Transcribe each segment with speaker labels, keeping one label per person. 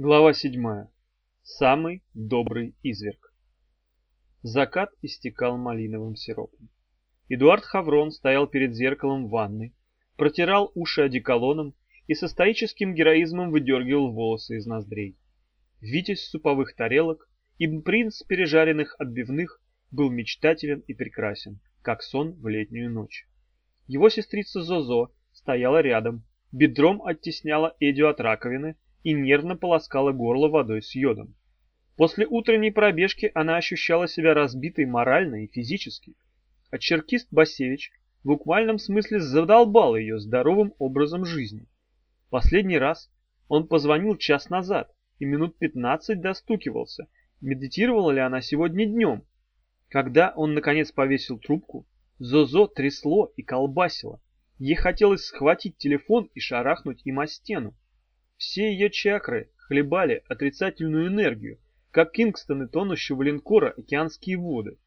Speaker 1: Глава 7. Самый добрый изверг. Закат истекал малиновым сиропом. Эдуард Хаврон стоял перед зеркалом в ванной, протирал уши одеколоном и со стоическим героизмом выдергивал волосы из ноздрей. Витязь суповых тарелок и принц пережаренных отбивных был мечтателен и прекрасен, как сон в летнюю ночь. Его сестрица Зозо стояла рядом, бедром оттесняла Эдю от раковины и нервно полоскала горло водой с йодом. После утренней пробежки она ощущала себя разбитой морально и физически. А черкист Басевич в буквальном смысле задолбал ее здоровым образом жизни. Последний раз он позвонил час назад и минут пятнадцать достукивался, медитировала ли она сегодня днем. Когда он наконец повесил трубку, Зозо трясло и колбасило. Ей хотелось схватить телефон и шарахнуть им о стену. Все ее чакры хлебали отрицательную энергию, как Кингстоны тонущего линкора океанские воды.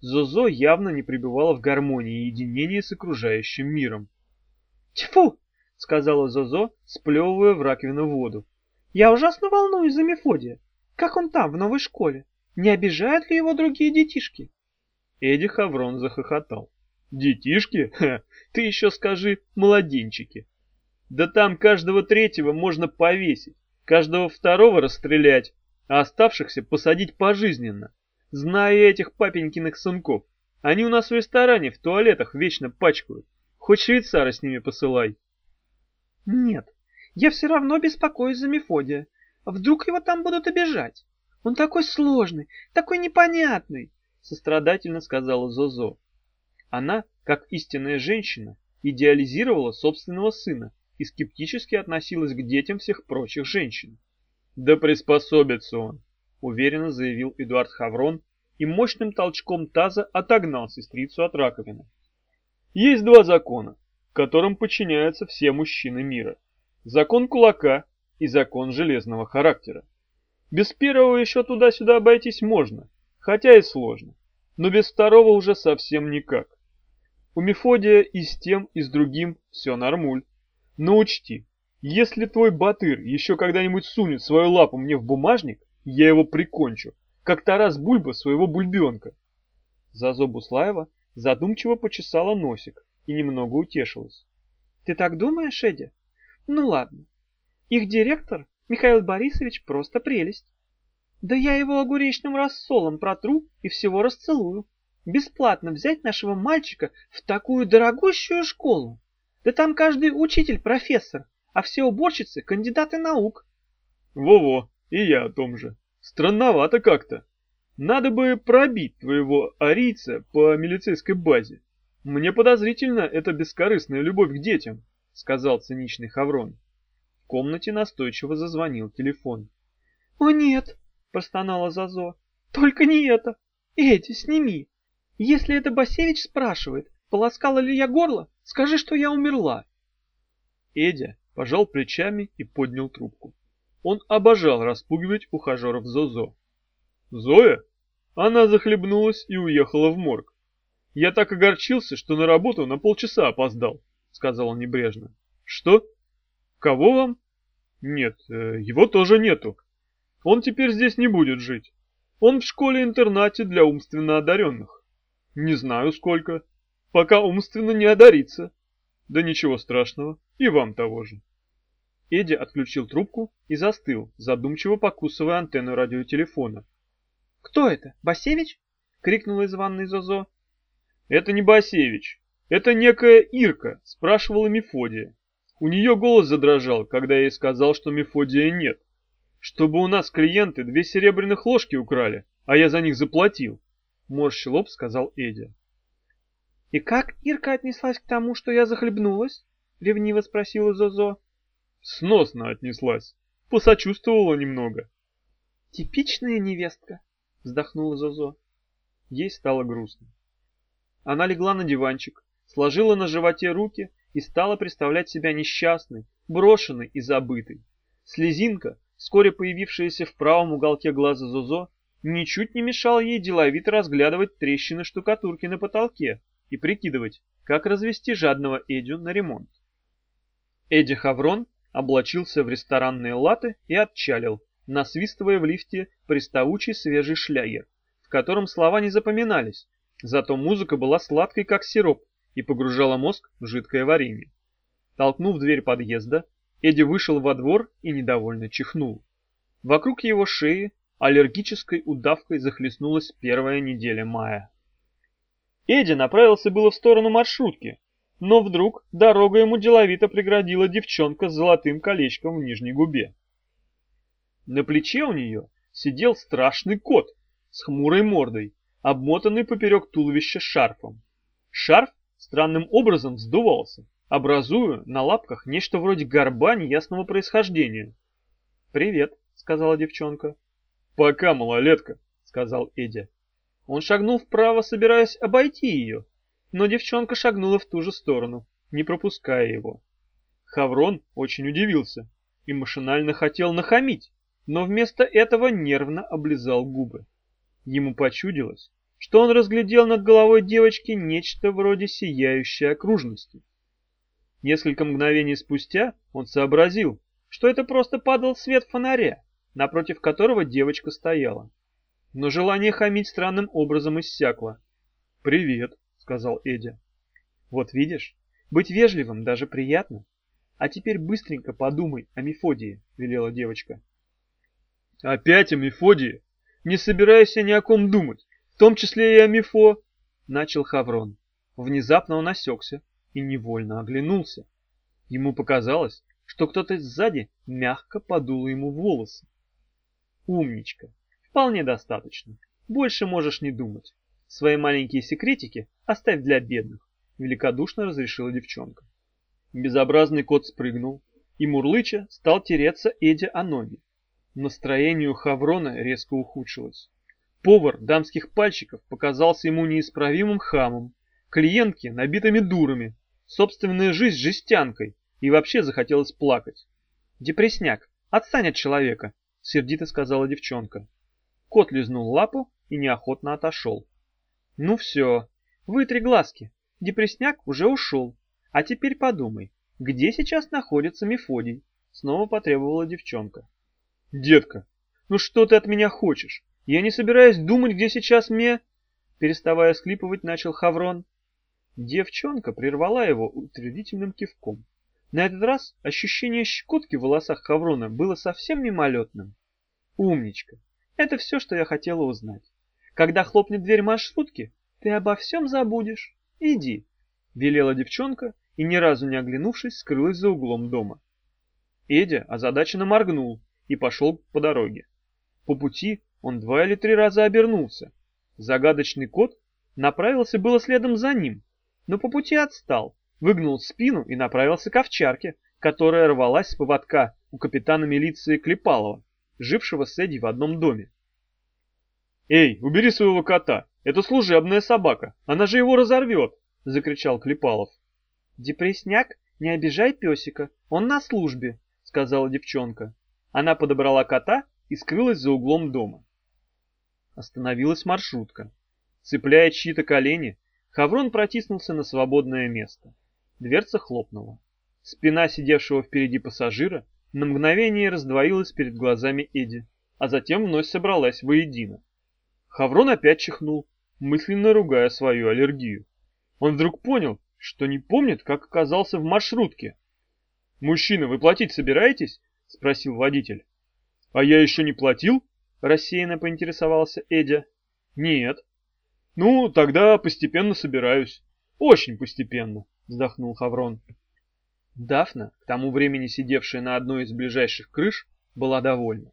Speaker 1: Зозо явно не пребывала в гармонии и единении с окружающим миром.
Speaker 2: «Тьфу!» — сказала Зозо, сплевывая в раковину воду. «Я ужасно волнуюсь за Мефодия. Как он там, в новой школе? Не обижают ли его другие детишки?»
Speaker 1: Эдди Хаврон захохотал. «Детишки? Ха, ты еще скажи, младенчики!» Да там каждого третьего можно повесить, каждого второго расстрелять, а оставшихся посадить пожизненно. Знаю этих папенькиных сынков. Они у нас в ресторане в туалетах вечно пачкают. Хоть швейцара с ними посылай.
Speaker 2: Нет, я все равно беспокоюсь за Мефодия. Вдруг его там будут обижать? Он такой сложный, такой непонятный, сострадательно сказала Зозо.
Speaker 1: Она, как истинная женщина, идеализировала собственного сына и скептически относилась к детям всех прочих женщин. «Да приспособится он», — уверенно заявил Эдуард Хаврон и мощным толчком таза отогнал сестрицу от раковины. «Есть два закона, которым подчиняются все мужчины мира. Закон кулака и закон железного характера. Без первого еще туда-сюда обойтись можно, хотя и сложно, но без второго уже совсем никак. У Мефодия и с тем, и с другим все нормуль. Но учти, если твой батыр еще когда-нибудь сунет свою лапу мне в бумажник, я его прикончу, как Тарас Бульба своего бульбенка. Зазо Буслаева задумчиво почесала носик и немного утешилась.
Speaker 2: Ты так думаешь, Эдя? Ну ладно. Их директор, Михаил Борисович, просто прелесть. Да я его огуречным рассолом протру и всего расцелую. Бесплатно взять нашего мальчика в такую дорогущую школу. Да там каждый учитель профессор, а все уборщицы кандидаты наук.
Speaker 1: Во-во, и я о том же. Странновато как-то. Надо бы пробить твоего арийца по милицейской базе. Мне подозрительно эта бескорыстная любовь к детям, сказал циничный Хаврон. В комнате настойчиво зазвонил телефон.
Speaker 2: О нет, простонала Зазо. Только не это. Эти, сними. Если это Басевич спрашивает, полоскала ли я горло, Скажи, что я умерла.
Speaker 1: Эдя пожал плечами и поднял трубку. Он обожал распугивать ухажеров Зозо. Зоя? Она захлебнулась и уехала в морг. Я так огорчился, что на работу на полчаса опоздал, сказал он небрежно. Что? Кого вам? Нет, э, его тоже нету. Он теперь здесь не будет жить. Он в школе-интернате для умственно одаренных. Не знаю сколько пока умственно не одарится. Да ничего страшного, и вам того же. Эдди отключил трубку и застыл, задумчиво покусывая антенну радиотелефона.
Speaker 2: «Кто это, Басевич?» — крикнула из ванной Зозо.
Speaker 1: «Это не Басевич, это некая Ирка», — спрашивала Мефодия. У нее голос задрожал, когда я ей сказал, что Мефодия нет. Чтобы у нас клиенты две серебряных ложки украли, а я за них заплатил. Морщи лоб сказал Эдя.
Speaker 2: «И как Ирка отнеслась к тому, что я захлебнулась?» — ревниво спросила Зозо.
Speaker 1: «Сносно отнеслась. Посочувствовала немного».
Speaker 2: «Типичная невестка», — вздохнула Зозо.
Speaker 1: Ей стало грустно. Она легла на диванчик, сложила на животе руки и стала представлять себя несчастной, брошенной и забытой. Слезинка, вскоре появившаяся в правом уголке глаза Зозо, ничуть не мешала ей деловито разглядывать трещины штукатурки на потолке, и прикидывать, как развести жадного Эдю на ремонт. Эдди Хаврон облачился в ресторанные латы и отчалил, насвистывая в лифте приставучий свежий шлягер, в котором слова не запоминались, зато музыка была сладкой, как сироп, и погружала мозг в жидкое варенье. Толкнув дверь подъезда, Эдди вышел во двор и недовольно чихнул. Вокруг его шеи аллергической удавкой захлестнулась первая неделя мая. Эдди направился было в сторону маршрутки, но вдруг дорогу ему деловито преградила девчонка с золотым колечком в нижней губе. На плече у нее сидел страшный кот с хмурой мордой, обмотанный поперек туловища шарфом. Шарф странным образом вздувался, образуя на лапках нечто вроде горба неясного происхождения. «Привет», — сказала девчонка. «Пока, малолетка», — сказал Эдя. Он шагнул вправо, собираясь обойти ее, но девчонка шагнула в ту же сторону, не пропуская его. Хаврон очень удивился и машинально хотел нахамить, но вместо этого нервно облизал губы. Ему почудилось, что он разглядел над головой девочки нечто вроде сияющей окружности. Несколько мгновений спустя он сообразил, что это просто падал свет фонаря, напротив которого девочка стояла. Но желание хамить странным образом иссякло. «Привет», — сказал Эдя. «Вот видишь, быть вежливым даже приятно. А теперь быстренько подумай о Мефодии», — велела девочка. «Опять о Мефодии? Не собираюсь я ни о ком думать, в том числе и о Мефо», — начал Хаврон. Внезапно он осекся и невольно оглянулся. Ему показалось, что кто-то сзади мягко подул ему волосы. Умничка. Вполне достаточно. Больше можешь не думать. Свои маленькие секретики оставь для бедных, великодушно разрешила девчонка. Безобразный кот спрыгнул, и Мурлыча стал тереться Эдя о ноги. Настроение у Хаврона резко ухудшилось. Повар дамских пальчиков показался ему неисправимым хамом, клиентки набитыми дурами, собственная жизнь жестянкой, и вообще захотелось плакать. «Депресняк, отстань от человека», — сердито сказала девчонка. Кот лизнул лапу и неохотно отошел. «Ну все, вытри глазки, депресняк уже ушел. А теперь подумай, где сейчас находится Мефодий?» Снова потребовала девчонка. «Детка, ну что ты от меня хочешь? Я не собираюсь думать, где сейчас Ме...» Переставая склипывать, начал Хаврон. Девчонка прервала его утвердительным кивком. На этот раз ощущение щекотки в волосах Хаврона было совсем мимолетным. Умничка. Это все, что я хотела узнать. Когда хлопнет дверь маршрутки, ты обо всем забудешь. Иди, — велела девчонка и, ни разу не оглянувшись, скрылась за углом дома. Эдя озадаченно моргнул и пошел по дороге. По пути он два или три раза обернулся. Загадочный кот направился было следом за ним, но по пути отстал, выгнул спину и направился к овчарке, которая рвалась с поводка у капитана милиции Клепалова, жившего с Эдди в одном доме. «Эй, убери своего кота! Это служебная собака! Она же его разорвет!» — закричал Клепалов. «Депресняк, не обижай песика, он на службе», — сказала девчонка. Она подобрала кота и скрылась за углом дома. Остановилась маршрутка. Цепляя чьи-то колени, Хаврон протиснулся на свободное место. Дверца хлопнула. Спина сидевшего впереди пассажира на мгновение раздвоилась перед глазами Эдди, а затем вновь собралась воедино. Хаврон опять чихнул, мысленно ругая свою аллергию. Он вдруг понял, что не помнит, как оказался в маршрутке. «Мужчина, вы платить собираетесь?» — спросил водитель. «А я еще не платил?» — рассеянно поинтересовался Эдя. «Нет», ну, тогда постепенно собираюсь. Очень постепенно, вздохнул Хаврон. Дафна, к тому времени сидевшая на одной из ближайших крыш, была довольна.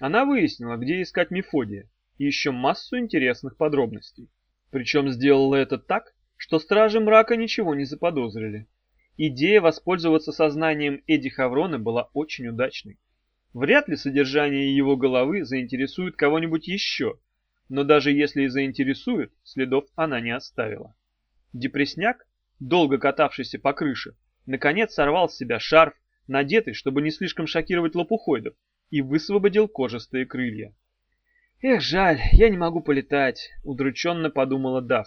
Speaker 1: Она выяснила, где искать Мефодия, и еще массу интересных подробностей. Причем сделала это так, что стражи мрака ничего не заподозрили. Идея воспользоваться сознанием Эдди Хаврона была очень удачной. Вряд ли содержание его головы заинтересует кого-нибудь еще, но даже если и заинтересует, следов она не оставила. Депресняк, долго катавшийся по крыше, наконец сорвал с себя шарф, надетый, чтобы не слишком шокировать лопухоидов, и высвободил кожистые крылья. «Эх, жаль, я не могу полетать», — удрученно подумала Дав.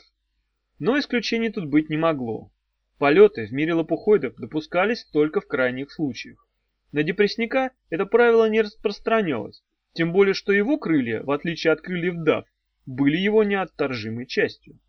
Speaker 1: Но исключений тут быть не могло. Полеты в мире лопухоидов допускались только в крайних случаях. На депрессника это правило не распространялось, Тем более, что его крылья, в отличие от крыльев Дав, были его неотторжимой частью.